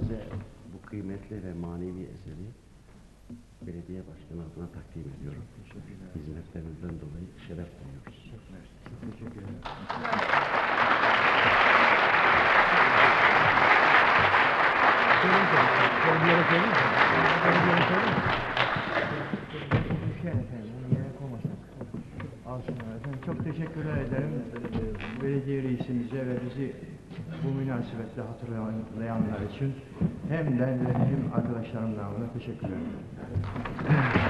size bu kıymetli ve manevi eseri belediye başkanı adına takdim ediyorum. Hizmetlerinizden dolayı şeref duyuyoruz. Teşekkür ederim. Düşen Çok teşekkür ederim belediye reisimize ve bizi bu münasebetle hatırlayanlar için hem ben ve hem arkadaşlarım namına teşekkür ederim.